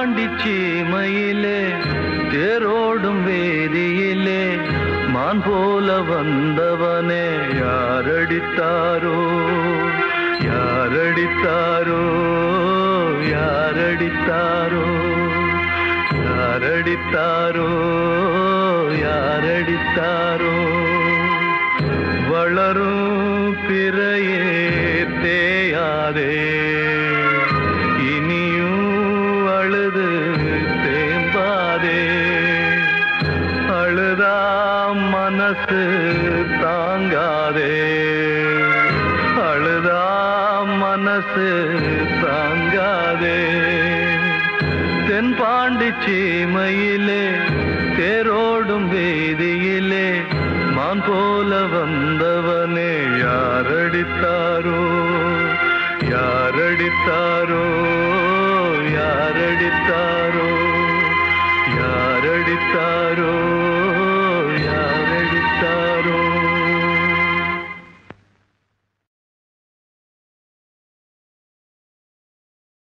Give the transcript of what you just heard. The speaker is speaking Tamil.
தாண்டி சீமையிலே தேரோடும் வேதியிலே மான் போல வந்தவனே யாரடித்தாரோ? யாரடித்தாரோ? யாரடித்தாரோ? யாரடித்தாரோ? யாரடித்தாரோ? வளரும் பிறையே தேயாதே. மனசு தாங்காதே. அழுதா மனசு தாங்காதே. தென்பாண்டி சீமையிலே தேரோடும் வேதியிலே மான் போல வந்தவனே யாரடித்தாரோ? யாரடித்தாரோ? யாரடித்தாரோ? யாரடித்தாரோ?